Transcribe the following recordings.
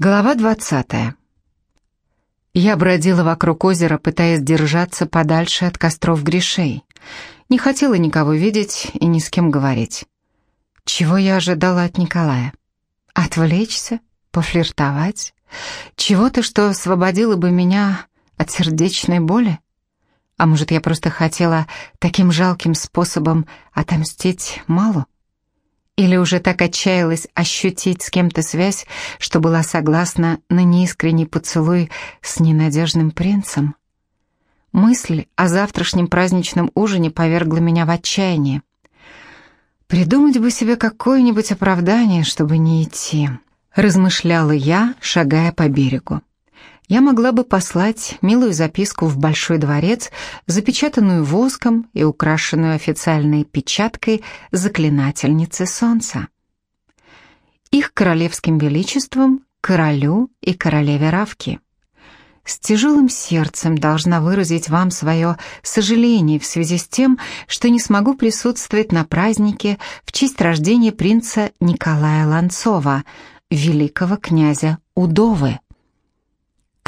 Глава двадцатая. Я бродила вокруг озера, пытаясь держаться подальше от костров грешей. Не хотела никого видеть и ни с кем говорить. Чего я ожидала от Николая? Отвлечься? Пофлиртовать? Чего-то, что освободило бы меня от сердечной боли? А может, я просто хотела таким жалким способом отомстить Малу? Или уже так отчаялась ощутить с кем-то связь, что была согласна на неискренний поцелуй с ненадежным принцем? Мысль о завтрашнем праздничном ужине повергла меня в отчаяние. «Придумать бы себе какое-нибудь оправдание, чтобы не идти», — размышляла я, шагая по берегу я могла бы послать милую записку в Большой дворец, запечатанную воском и украшенную официальной печаткой заклинательницы солнца. Их королевским величеством, королю и королеве Равки. С тяжелым сердцем должна выразить вам свое сожаление в связи с тем, что не смогу присутствовать на празднике в честь рождения принца Николая Ланцова, великого князя Удовы.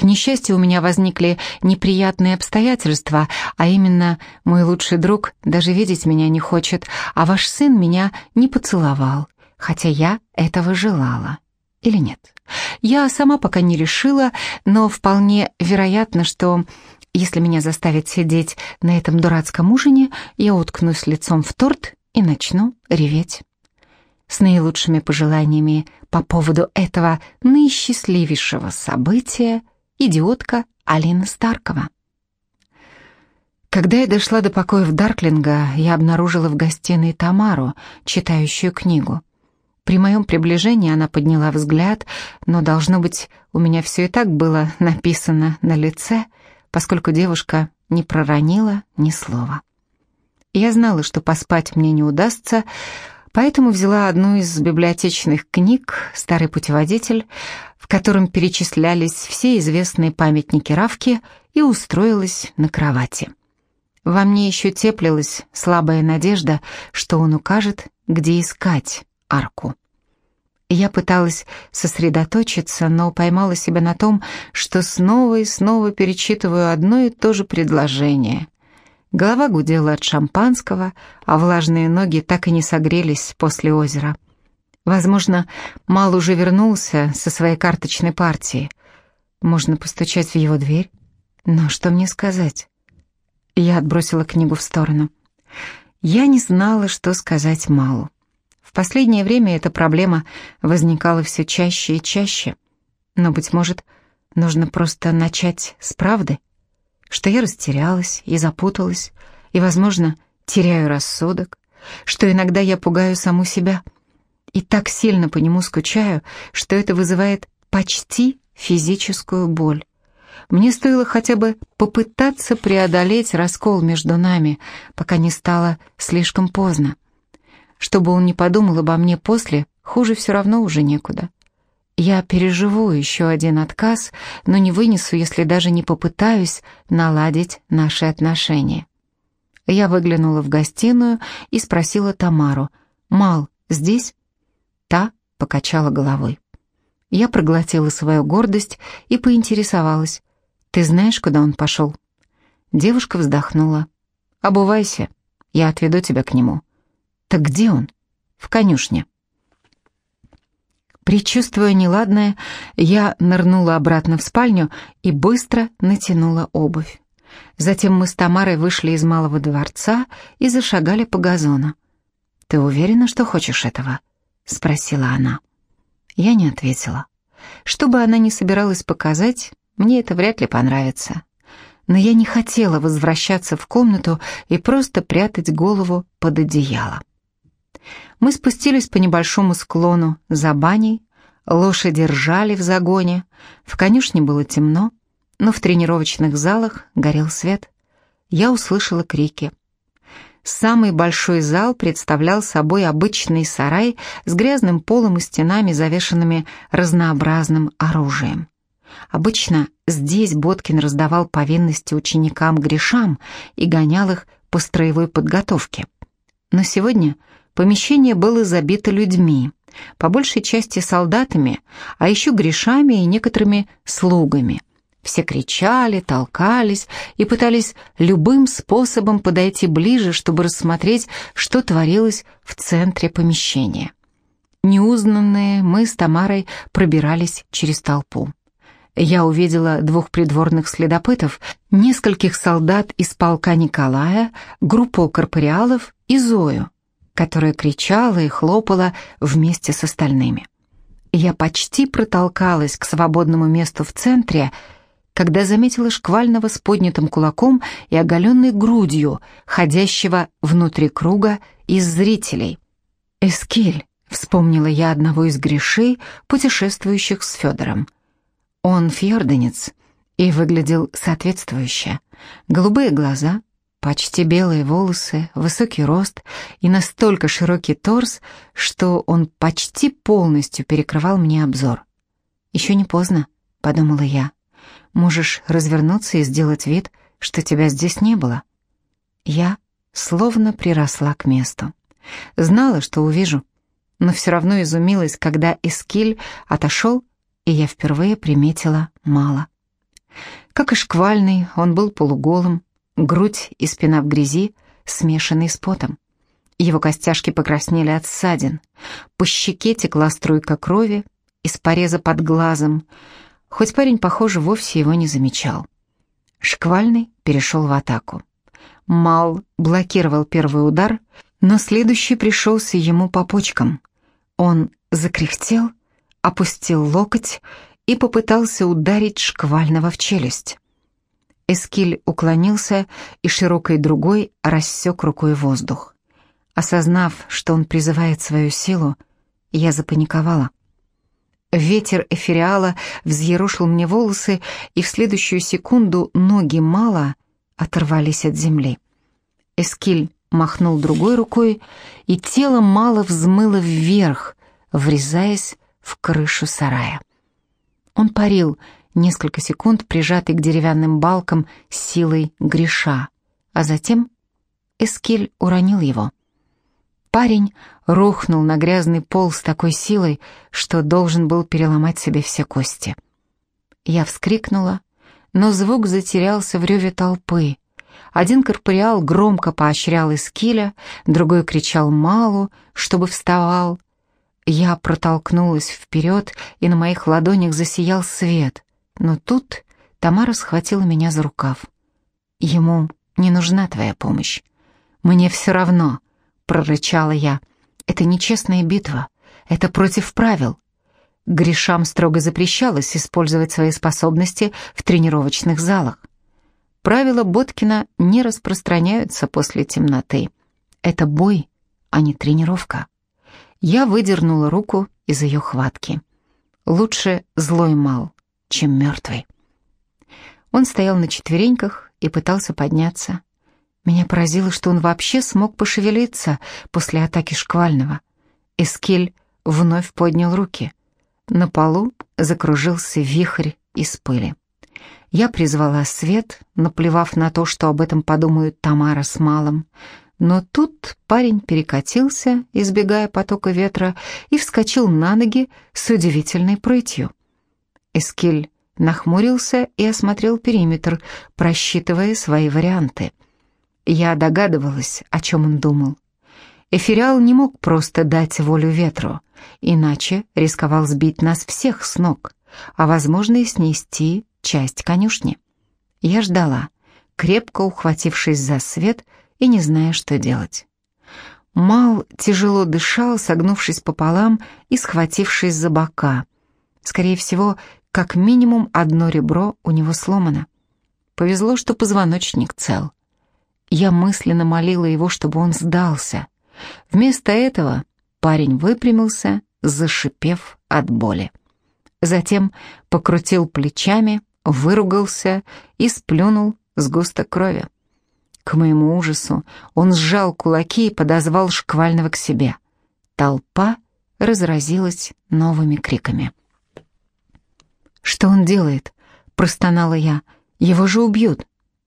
К несчастью, у меня возникли неприятные обстоятельства, а именно мой лучший друг даже видеть меня не хочет, а ваш сын меня не поцеловал, хотя я этого желала. Или нет? Я сама пока не решила, но вполне вероятно, что если меня заставят сидеть на этом дурацком ужине, я уткнусь лицом в торт и начну реветь. С наилучшими пожеланиями по поводу этого наисчастливейшего события идиотка Алина Старкова. Когда я дошла до покоев Дарклинга, я обнаружила в гостиной Тамару, читающую книгу. При моем приближении она подняла взгляд, но, должно быть, у меня все и так было написано на лице, поскольку девушка не проронила ни слова. Я знала, что поспать мне не удастся, поэтому взяла одну из библиотечных книг «Старый путеводитель», в котором перечислялись все известные памятники Равки, и устроилась на кровати. Во мне еще теплилась слабая надежда, что он укажет, где искать арку. Я пыталась сосредоточиться, но поймала себя на том, что снова и снова перечитываю одно и то же предложение. Голова гудела от шампанского, а влажные ноги так и не согрелись после озера. Возможно, Мал уже вернулся со своей карточной партии. Можно постучать в его дверь. Но что мне сказать? Я отбросила книгу в сторону. Я не знала, что сказать Малу. В последнее время эта проблема возникала все чаще и чаще. Но, быть может, нужно просто начать с правды, что я растерялась и запуталась, и, возможно, теряю рассудок, что иногда я пугаю саму себя — и так сильно по нему скучаю, что это вызывает почти физическую боль. Мне стоило хотя бы попытаться преодолеть раскол между нами, пока не стало слишком поздно. Чтобы он не подумал обо мне после, хуже все равно уже некуда. Я переживу еще один отказ, но не вынесу, если даже не попытаюсь наладить наши отношения. Я выглянула в гостиную и спросила Тамару, «Мал, здесь?» Та покачала головой. Я проглотила свою гордость и поинтересовалась. «Ты знаешь, куда он пошел?» Девушка вздохнула. «Обувайся, я отведу тебя к нему». «Так где он?» «В конюшне». Причувствуя неладное, я нырнула обратно в спальню и быстро натянула обувь. Затем мы с Тамарой вышли из малого дворца и зашагали по газону. «Ты уверена, что хочешь этого?» — спросила она. Я не ответила. Что бы она ни собиралась показать, мне это вряд ли понравится. Но я не хотела возвращаться в комнату и просто прятать голову под одеяло. Мы спустились по небольшому склону за баней, лошади ржали в загоне, в конюшне было темно, но в тренировочных залах горел свет. Я услышала крики. Самый большой зал представлял собой обычный сарай с грязным полом и стенами, завешенными разнообразным оружием. Обычно здесь Боткин раздавал повинности ученикам-грешам и гонял их по строевой подготовке. Но сегодня помещение было забито людьми, по большей части солдатами, а еще грешами и некоторыми слугами. Все кричали, толкались и пытались любым способом подойти ближе, чтобы рассмотреть, что творилось в центре помещения. Неузнанные мы с Тамарой пробирались через толпу. Я увидела двух придворных следопытов, нескольких солдат из полка Николая, группу корпориалов и Зою, которая кричала и хлопала вместе с остальными. Я почти протолкалась к свободному месту в центре, когда заметила шквального с поднятым кулаком и оголенной грудью, ходящего внутри круга из зрителей. «Эскиль», — вспомнила я одного из грешей, путешествующих с Федором. Он фьорденец и выглядел соответствующе. Голубые глаза, Почти белые волосы, высокий рост и настолько широкий торс, что он почти полностью перекрывал мне обзор. «Еще не поздно», — подумала я. «Можешь развернуться и сделать вид, что тебя здесь не было». Я словно приросла к месту. Знала, что увижу, но все равно изумилась, когда Эскиль отошел, и я впервые приметила мало. Как и шквальный, он был полуголым, грудь и спина в грязи, смешанной с потом. Его костяшки покраснели от ссадин, по щеке текла струйка крови, из пореза под глазом, хоть парень, похоже, вовсе его не замечал. Шквальный перешел в атаку. Мал блокировал первый удар, но следующий пришелся ему по почкам. Он закряхтел, опустил локоть и попытался ударить шквального в челюсть. Эскиль уклонился и широкой другой рассек рукой воздух. Осознав, что он призывает свою силу, я запаниковала. Ветер эфириала взъерушил мне волосы, и в следующую секунду ноги мало оторвались от земли. Эскиль махнул другой рукой, и тело мало взмыло вверх, врезаясь в крышу сарая. Он парил, несколько секунд прижатый к деревянным балкам силой греша, а затем Эскиль уронил его. Парень рухнул на грязный пол с такой силой, что должен был переломать себе все кости. Я вскрикнула, но звук затерялся в реве толпы. Один корпориал громко поощрял Эскиля, другой кричал Малу, чтобы вставал. Я протолкнулась вперед, и на моих ладонях засиял свет. Но тут Тамара схватила меня за рукав. «Ему не нужна твоя помощь. Мне все равно», — прорычала я. «Это нечестная битва. Это против правил». Гришам строго запрещалось использовать свои способности в тренировочных залах. Правила Боткина не распространяются после темноты. Это бой, а не тренировка. Я выдернула руку из ее хватки. Лучше злой мал, чем мертвый. Он стоял на четвереньках и пытался подняться. Меня поразило, что он вообще смог пошевелиться после атаки шквального. Эскель вновь поднял руки. На полу закружился вихрь из пыли. Я призвала свет, наплевав на то, что об этом подумают Тамара с Малом. Но тут парень перекатился, избегая потока ветра, и вскочил на ноги с удивительной прытью. Эскель нахмурился и осмотрел периметр, просчитывая свои варианты. Я догадывалась, о чем он думал. Эфириал не мог просто дать волю ветру, иначе рисковал сбить нас всех с ног, а, возможно, и снести часть конюшни. Я ждала, крепко ухватившись за свет и не зная, что делать. Мал тяжело дышал, согнувшись пополам и схватившись за бока. Скорее всего, как минимум одно ребро у него сломано. Повезло, что позвоночник цел. Я мысленно молила его, чтобы он сдался. Вместо этого парень выпрямился, зашипев от боли. Затем покрутил плечами, выругался и сплюнул сгусток крови. К моему ужасу он сжал кулаки и подозвал шквального к себе. Толпа разразилась новыми криками. «Что он делает?» — простонала я. «Его же убьют».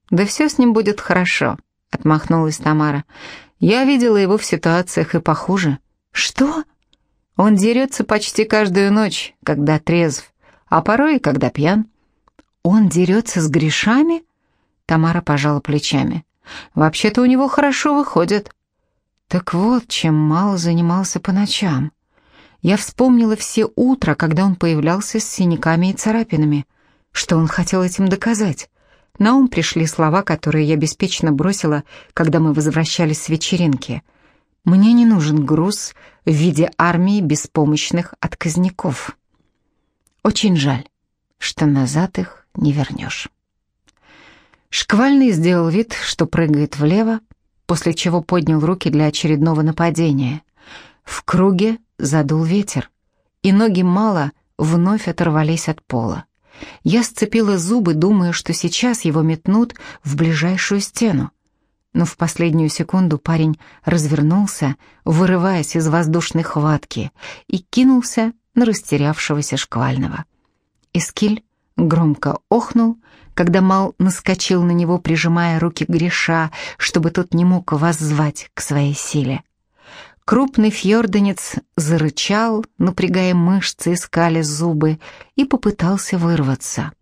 «Да все с ним будет хорошо», — отмахнулась Тамара. «Я видела его в ситуациях и похуже». «Что?» Он дерется почти каждую ночь, когда трезв, а порой и когда пьян. Он дерется с грешами? Тамара пожала плечами. Вообще-то у него хорошо выходит. Так вот, чем Мал занимался по ночам. Я вспомнила все утра, когда он появлялся с синяками и царапинами. Что он хотел этим доказать? На ум пришли слова, которые я беспечно бросила, когда мы возвращались с вечеринки. «Мне не нужен груз в виде армии беспомощных отказников». Очень жаль, что назад их не вернешь. Шквальный сделал вид, что прыгает влево, после чего поднял руки для очередного нападения. В круге задул ветер, и ноги мало вновь оторвались от пола. Я сцепила зубы, думая, что сейчас его метнут в ближайшую стену. Но в последнюю секунду парень развернулся, вырываясь из воздушной хватки, и кинулся на растерявшегося шквального. Искиль громко охнул, когда Мал наскочил на него, прижимая руки греша, чтобы тот не мог воззвать к своей силе. Крупный фьорденец зарычал, напрягая мышцы и скали зубы, и попытался вырваться.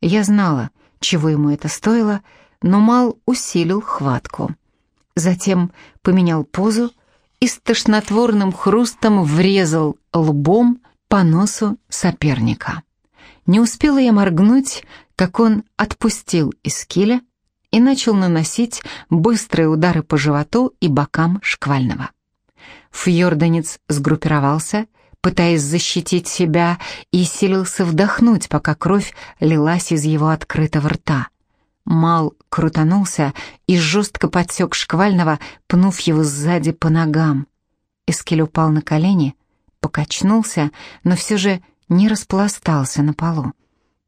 Я знала, чего ему это стоило, но Мал усилил хватку. Затем поменял позу и с тошнотворным хрустом врезал лбом по носу соперника. Не успела я моргнуть, как он отпустил Искиля и начал наносить быстрые удары по животу и бокам шквального. Фьорданец сгруппировался, пытаясь защитить себя, и силился вдохнуть, пока кровь лилась из его открытого рта. Мал крутанулся и жестко подсек шквального, пнув его сзади по ногам. Эскель упал на колени, покачнулся, но все же не распластался на полу.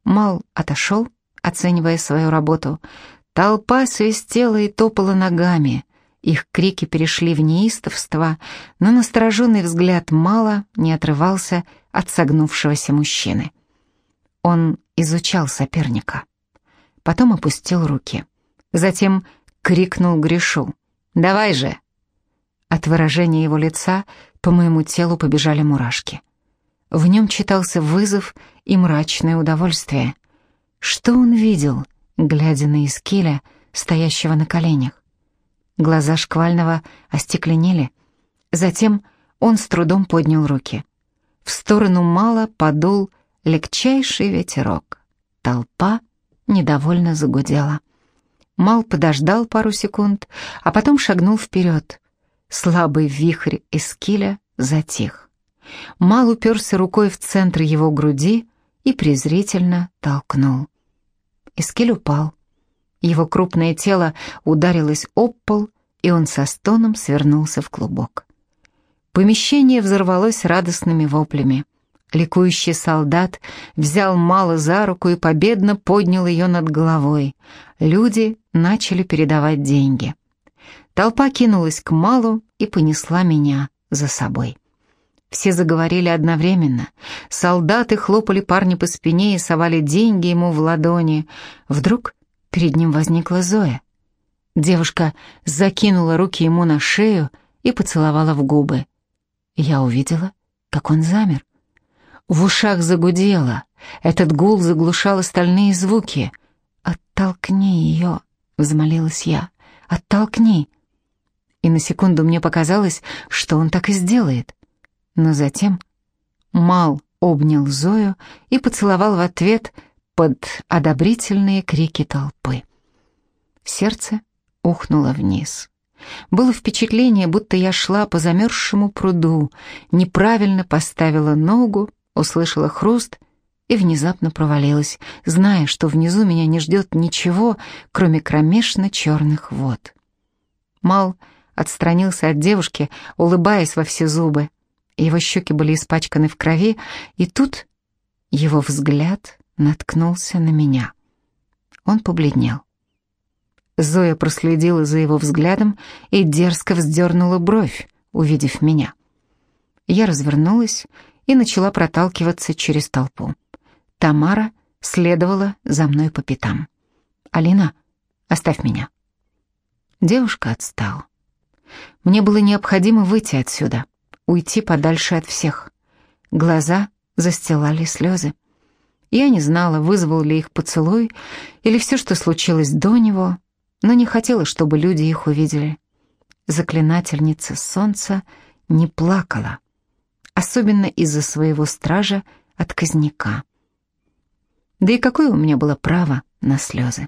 Мал отошел, оценивая свою работу. Толпа свистела и топала ногами. Их крики перешли в неистовство, но настороженный взгляд Мала не отрывался от согнувшегося мужчины. Он изучал соперника. Потом опустил руки. Затем крикнул Гришу. «Давай же!» От выражения его лица по моему телу побежали мурашки. В нем читался вызов и мрачное удовольствие. Что он видел, глядя на Искиля, стоящего на коленях? Глаза шквального остекленели. Затем он с трудом поднял руки. В сторону мало подул легчайший ветерок. Толпа недовольно загудела. Мал подождал пару секунд, а потом шагнул вперед. Слабый вихрь эскиля затих. Мал уперся рукой в центр его груди и презрительно толкнул. Эскиль упал. Его крупное тело ударилось об пол, и он со стоном свернулся в клубок. Помещение взорвалось радостными воплями. Ликующий солдат взял Мало за руку и победно поднял ее над головой. Люди начали передавать деньги. Толпа кинулась к Малу и понесла меня за собой. Все заговорили одновременно. Солдаты хлопали парня по спине и совали деньги ему в ладони. Вдруг перед ним возникла Зоя. Девушка закинула руки ему на шею и поцеловала в губы. Я увидела, как он замер. В ушах загудело. Этот гул заглушал остальные звуки. «Оттолкни ее», — взмолилась я. «Оттолкни». И на секунду мне показалось, что он так и сделает. Но затем Мал обнял Зою и поцеловал в ответ под одобрительные крики толпы. Сердце ухнуло вниз. Было впечатление, будто я шла по замерзшему пруду, неправильно поставила ногу, услышала хруст и внезапно провалилась, зная, что внизу меня не ждет ничего, кроме кромешно черных вод. Мал отстранился от девушки, улыбаясь во все зубы. Его щеки были испачканы в крови, и тут его взгляд наткнулся на меня. Он побледнел. Зоя проследила за его взглядом и дерзко вздернула бровь, увидев меня. Я развернулась и начала проталкиваться через толпу. Тамара следовала за мной по пятам. «Алина, оставь меня». Девушка отстала. Мне было необходимо выйти отсюда. уйти подальше от всех. Глаза застилали слезы. Я не знала, вызвал ли их поцелуй или все, что случилось до него, но не хотела, чтобы люди их увидели. Заклинательница солнца не плакала, особенно из-за своего стража отказника. Да и какое у меня было право на слезы?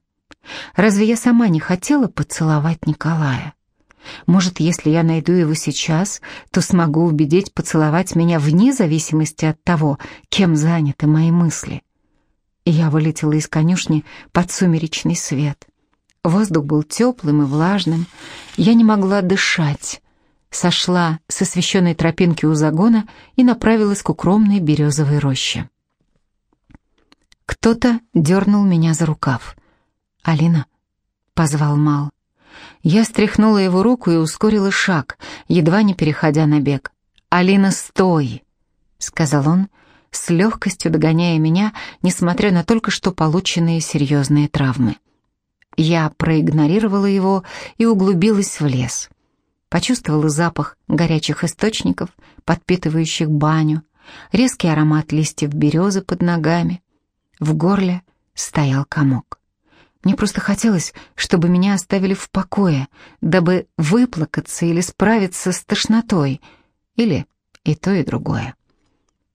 Разве я сама не хотела поцеловать Николая? Может, если я найду его сейчас, то смогу убедить поцеловать меня вне зависимости от того, кем заняты мои мысли. Я вылетела из конюшни под сумеречный свет. Воздух был теплым и влажным, я не могла дышать. Сошла с освещенной тропинки у загона и направилась к укромной березовой роще. Кто-то дернул меня за рукав. «Алина», — позвал Мал. Я стряхнула его руку и ускорила шаг, едва не переходя на бег. «Алина, стой!» — сказал он, с легкостью догоняя меня, несмотря на только что полученные серьезные травмы. Я проигнорировала его и углубилась в лес. Почувствовала запах горячих источников, подпитывающих баню, резкий аромат листьев березы под ногами. В горле стоял комок. Мне просто хотелось, чтобы меня оставили в покое, дабы выплакаться или справиться с тошнотой, или и то, и другое.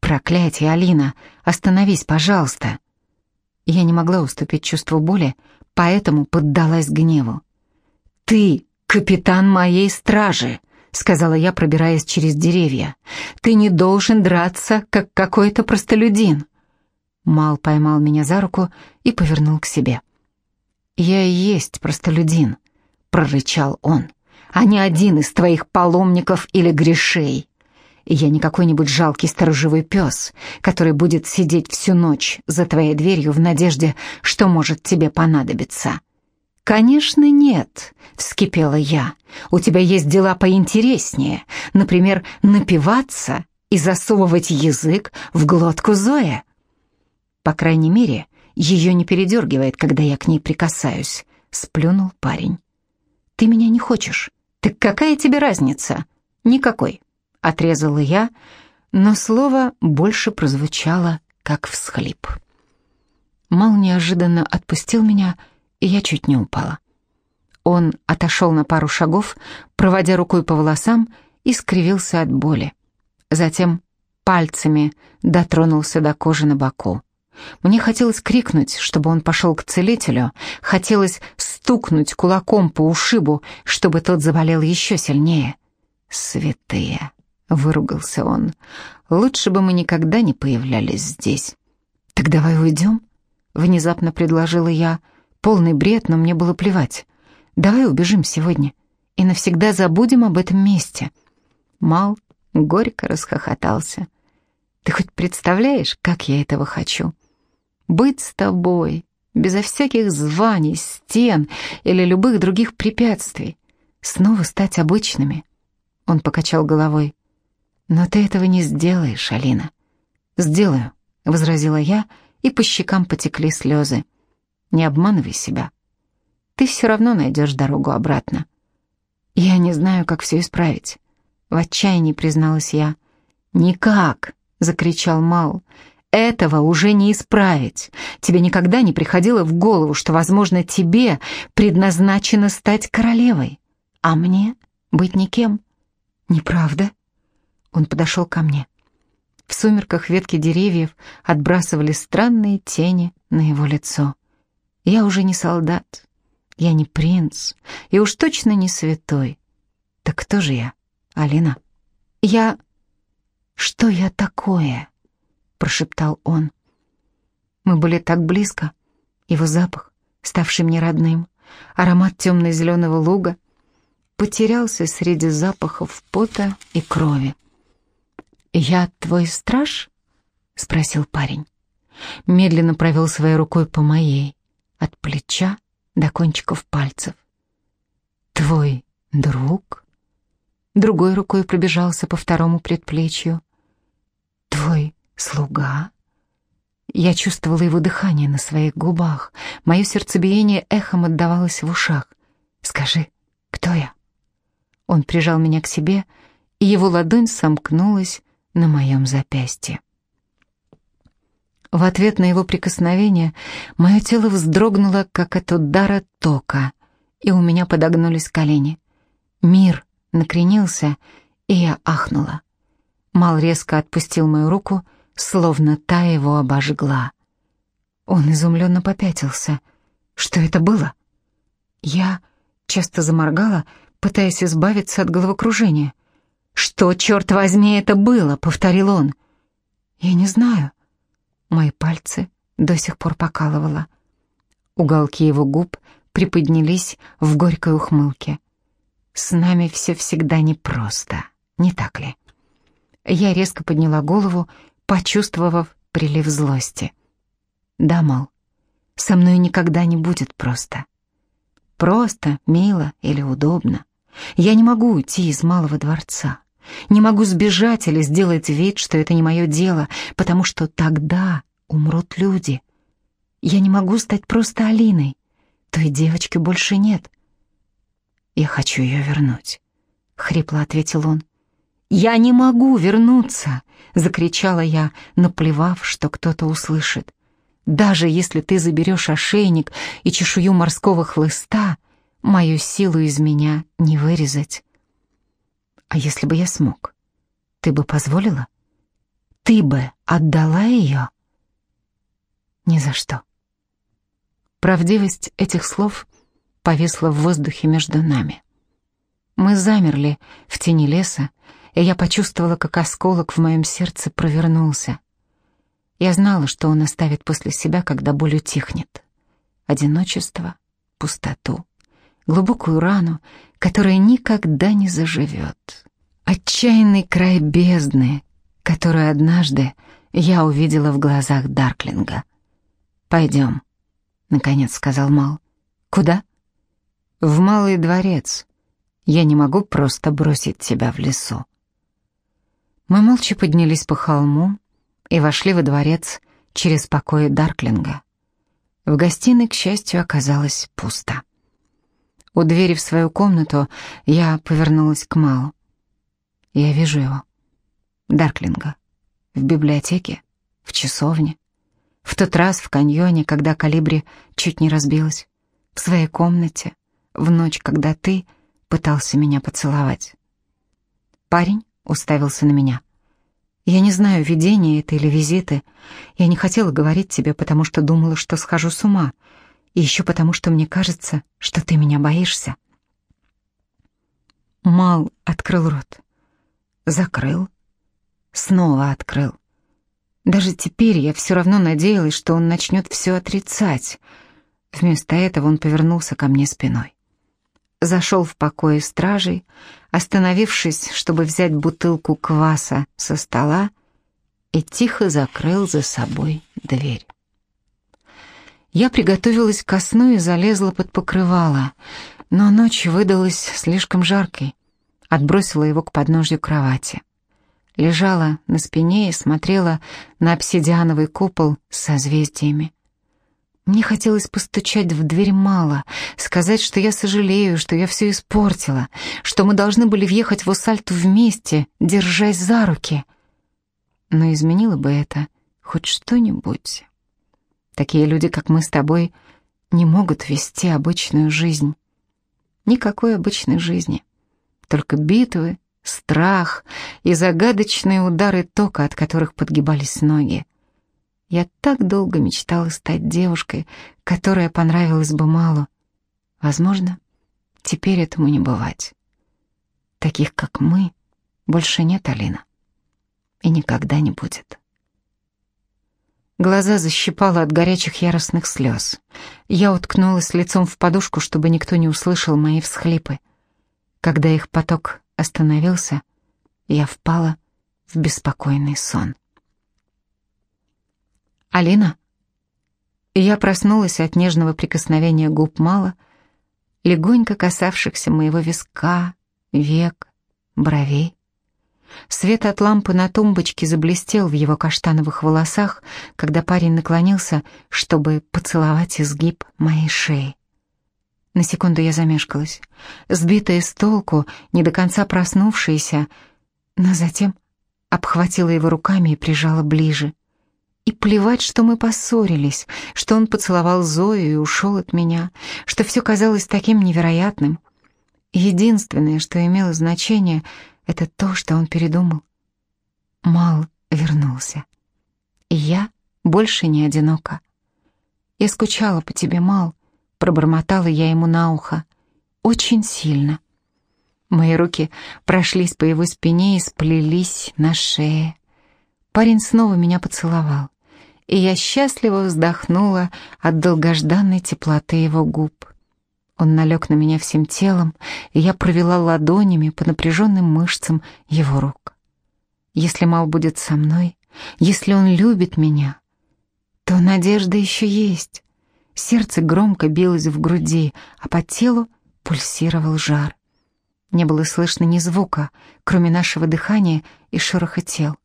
«Проклятие, Алина! Остановись, пожалуйста!» Я не могла уступить чувству боли, поэтому поддалась гневу. «Ты капитан моей стражи!» — сказала я, пробираясь через деревья. «Ты не должен драться, как какой-то простолюдин!» Мал поймал меня за руку и повернул к себе. «Я и есть простолюдин», — прорычал он, «а не один из твоих паломников или грешей. Я не какой-нибудь жалкий сторожевой пес, который будет сидеть всю ночь за твоей дверью в надежде, что может тебе понадобиться». «Конечно, нет», — вскипела я. «У тебя есть дела поинтереснее, например, напиваться и засовывать язык в глотку Зоя». По крайней мере, ее не передергивает, когда я к ней прикасаюсь», — сплюнул парень. «Ты меня не хочешь. Так какая тебе разница?» «Никакой», — отрезала я, но слово больше прозвучало, как всхлип. Мал неожиданно отпустил меня, и я чуть не упала. Он отошел на пару шагов, проводя рукой по волосам, и скривился от боли. Затем пальцами дотронулся до кожи на боку. Мне хотелось крикнуть, чтобы он пошел к целителю, хотелось стукнуть кулаком по ушибу, чтобы тот заболел еще сильнее. «Святые!» — выругался он. «Лучше бы мы никогда не появлялись здесь». «Так давай уйдем?» — внезапно предложила я. Полный бред, но мне было плевать. «Давай убежим сегодня и навсегда забудем об этом месте». Мал горько расхохотался. «Ты хоть представляешь, как я этого хочу?» быть с тобой, безо всяких званий, стен или любых других препятствий, снова стать обычными. Он покачал головой. Но ты этого не сделаешь, Алина. Сделаю, возразила я, и по щекам потекли слезы. Не обманывай себя. Ты все равно найдешь дорогу обратно. Я не знаю, как все исправить. В отчаянии призналась я. «Никак!» — закричал Мал. Этого уже не исправить. Тебе никогда не приходило в голову, что, возможно, тебе предназначено стать королевой, а мне быть никем? Неправда? Он подошел ко мне. В сумерках ветки деревьев отбрасывали странные тени на его лицо. Я уже не солдат, я не принц, и уж точно не святой. Так кто же я, Алина? Я... Что я такое?» прошептал он. Мы были так близко. Его запах, ставший мне родным, аромат темно-зеленого луга, потерялся среди запахов пота и крови. «Я твой страж?» — спросил парень. Медленно провел своей рукой по моей, от плеча до кончиков пальцев. «Твой друг?» Другой рукой пробежался по второму предплечью. «Твой Слуга? Я чувствовала его дыхание на своих губах. Мое сердцебиение эхом отдавалось в ушах. «Скажи, кто я?» Он прижал меня к себе, и его ладонь сомкнулась на моем запястье. В ответ на его прикосновение мое тело вздрогнуло, как от удара тока, и у меня подогнулись колени. Мир накренился, и я ахнула. Мал резко отпустил мою руку, словно та его обожгла. Он изумленно попятился. Что это было? Я часто заморгала, пытаясь избавиться от головокружения. «Что, черт возьми, это было?» — повторил он. «Я не знаю». Мои пальцы до сих пор покалывало. Уголки его губ приподнялись в горькой ухмылке. «С нами все всегда непросто, не так ли?» Я резко подняла голову, почувствовав прилив злости. «Да, мол, со мной никогда не будет просто. Просто, мило или удобно. Я не могу уйти из малого дворца. Не могу сбежать или сделать вид, что это не мое дело, потому что тогда умрут люди. Я не могу стать просто Алиной. Той девочки больше нет. Я хочу ее вернуть, — хрипло ответил он. «Я не могу вернуться!» — закричала я, наплевав, что кто-то услышит. «Даже если ты заберешь ошейник и чешую морского хлыста, мою силу из меня не вырезать». А если бы я смог? Ты бы позволила? Ты бы отдала ее? Ни за что. Правдивость этих слов повисла в воздухе между нами. Мы замерли в тени леса, и я почувствовала, как осколок в моем сердце провернулся. Я знала, что он оставит после себя, когда боль утихнет. Одиночество, пустоту, глубокую рану, которая никогда не заживет. Отчаянный край бездны, которую однажды я увидела в глазах Дарклинга. «Пойдем», — наконец сказал Мал. «Куда?» «В Малый дворец. Я не могу просто бросить тебя в лесу». Мы молча поднялись по холму и вошли во дворец через покои Дарклинга. В гостиной, к счастью, оказалось пусто. У двери в свою комнату я повернулась к Малу. Я вижу его. Дарклинга. В библиотеке, в часовне. В тот раз в каньоне, когда калибри чуть не разбилась. В своей комнате, в ночь, когда ты пытался меня поцеловать. Парень уставился на меня. Я не знаю, видение это или визиты. Я не хотела говорить тебе, потому что думала, что схожу с ума — и еще потому, что мне кажется, что ты меня боишься. Мал открыл рот. Закрыл. Снова открыл. Даже теперь я все равно надеялась, что он начнет все отрицать. Вместо этого он повернулся ко мне спиной. Зашел в покое стражей, остановившись, чтобы взять бутылку кваса со стола, и тихо закрыл за собой дверь. Я приготовилась ко сну и залезла под покрывало, но ночь выдалась слишком жаркой. Отбросила его к подножью кровати. Лежала на спине и смотрела на обсидиановый купол с созвездиями. Мне хотелось постучать в дверь мало, сказать, что я сожалею, что я все испортила, что мы должны были въехать в Усальту вместе, держась за руки. Но изменило бы это хоть что-нибудь. Такие люди, как мы с тобой, не могут вести обычную жизнь. Никакой обычной жизни. Только битвы, страх и загадочные удары тока, от которых подгибались ноги. Я так долго мечтала стать девушкой, которая понравилась бы Малу. Возможно, теперь этому не бывать. Таких, как мы, больше нет, Алина. И никогда не будет. Глаза защипало от горячих яростных слез. Я уткнулась лицом в подушку, чтобы никто не услышал мои всхлипы. Когда их поток остановился, я впала в беспокойный сон. «Алина?» Я проснулась от нежного прикосновения губ Мала, легонько касавшихся моего виска, век, бровей. Свет от лампы на тумбочке заблестел в его каштановых волосах, когда парень наклонился, чтобы поцеловать изгиб моей шеи. На секунду я замешкалась. Сбитая с толку, не до конца проснувшаяся, Но затем обхватила его руками и прижала ближе. И плевать, что мы поссорились, что он поцеловал Зою и ушел от меня, что все казалось таким невероятным. Единственное, что имело значение, это то, что он передумал. Мал вернулся. И я больше не одинока. Я скучала по тебе, Мал, пробормотала я ему на ухо. Очень сильно. Мои руки прошлись по его спине и сплелись на шее. Парень снова меня поцеловал, и я счастливо вздохнула от долгожданной теплоты его губ. Он налег на меня всем телом, и я провела ладонями по напряженным мышцам его рук. Если Мал будет со мной, если он любит меня, то надежда еще есть. Сердце громко билось в груди, а по телу пульсировал жар. Не было слышно ни звука, кроме нашего дыхания и шороха тел.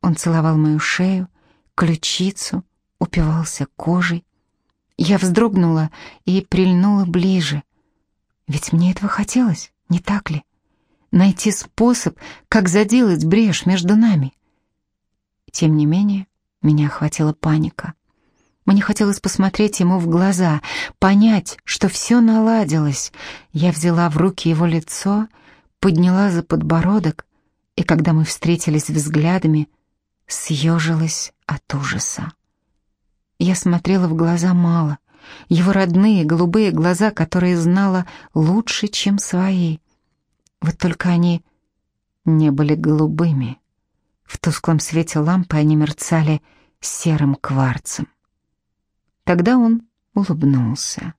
Он целовал мою шею, ключицу, упивался кожей. Я вздрогнула и прильнула ближе. Ведь мне этого хотелось, не так ли? Найти способ, как заделать брешь между нами. Тем не менее, меня охватила паника. Мне хотелось посмотреть ему в глаза, понять, что все наладилось. Я взяла в руки его лицо, подняла за подбородок, и когда мы встретились взглядами, съежилась от ужаса. Я смотрела в глаза мало, его родные голубые глаза, которые знала лучше, чем свои. Вот только они не были голубыми. В тусклом свете лампы они мерцали серым кварцем. Тогда он улыбнулся,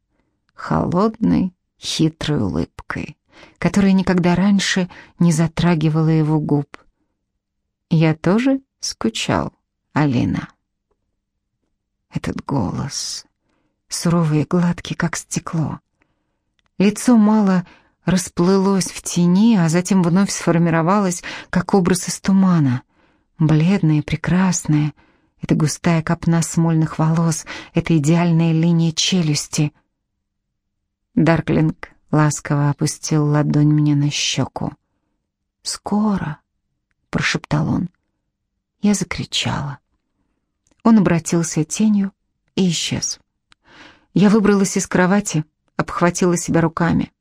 холодной, хитрой улыбкой, которая никогда раньше не затрагивала его губ. «Я тоже скучал, Алина». Этот голос, суровый и гладкий, как стекло. Лицо мало расплылось в тени, а затем вновь сформировалось, как образ из тумана. Бледное, прекрасное — это густая копна смольных волос, это идеальная линия челюсти. Дарклинг ласково опустил ладонь мне на щеку. «Скоро», — прошептал он. Я закричала. Он обратился тенью и исчез. Я выбралась из кровати, обхватила себя руками.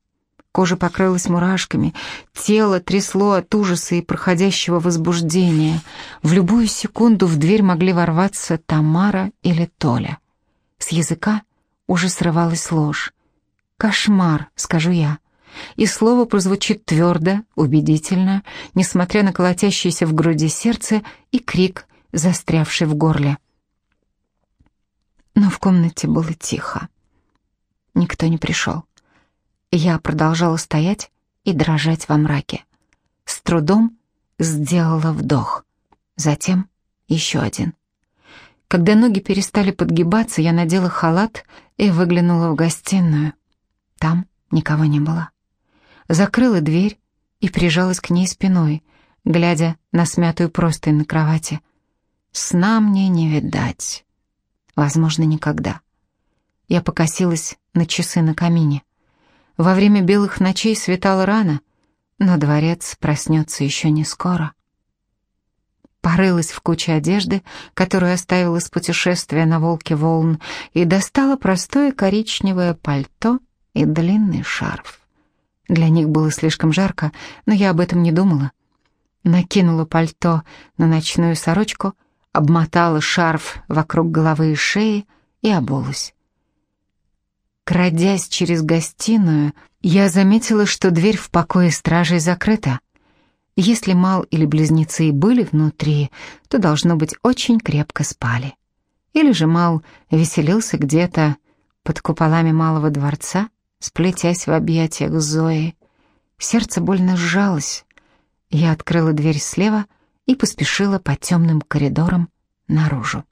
Кожа покрылась мурашками, тело трясло от ужаса и проходящего возбуждения. В любую секунду в дверь могли ворваться Тамара или Толя. С языка уже срывалась ложь. «Кошмар», — скажу я. И слово прозвучит твердо, убедительно, несмотря на колотящееся в груди сердце и крик, застрявший в горле. Но в комнате было тихо. Никто не пришел. Я продолжала стоять и дрожать во мраке. С трудом сделала вдох, затем еще один. Когда ноги перестали подгибаться, я надела халат и выглянула в гостиную. Там никого не было. Закрыла дверь и прижалась к ней спиной, глядя на смятую простынь на кровати. Сна мне не видать. Возможно, никогда. Я покосилась на часы на камине. Во время белых ночей светало рано, но дворец проснется еще не скоро. Порылась в куче одежды, которую оставила с путешествия на волке волн, и достала простое коричневое пальто и длинный шарф. Для них было слишком жарко, но я об этом не думала. Накинула пальто на ночную сорочку, обмотала шарф вокруг головы и шеи и обулась. Крадясь через гостиную, я заметила, что дверь в покое стражей закрыта. Если Мал или близнецы и были внутри, то, должно быть, очень крепко спали. Или же Мал веселился где-то под куполами малого дворца, сплетясь в объятиях Зои. Сердце больно сжалось. Я открыла дверь слева и поспешила по темным коридорам наружу.